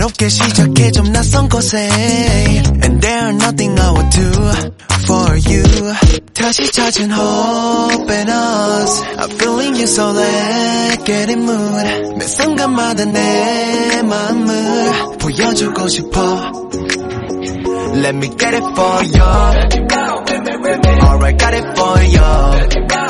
같이 baby 새롭게 시작해 좀 낯선 곳에 And there's nothing I would do for you 다시 찾은 hope in us I'm feeling you so let's get in mood 매 순간마다 내 마음을 보여주고 싶어 Let me get it for you Alright got it for you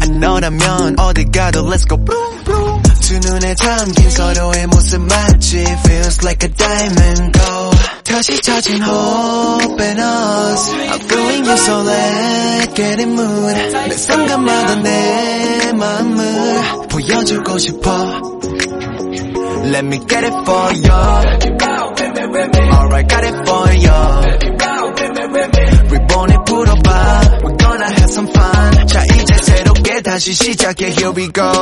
아 너라면 어디 가도 let's go boom boom 두 눈에 담긴 서로의 모습 마치 feels like a diamond go 다시 찾은 hope in us I'm feeling you so let's get in mood 매 순간마다 내 마음을 보여주고 싶어 Let me get it for you 다시 시작해 Here we go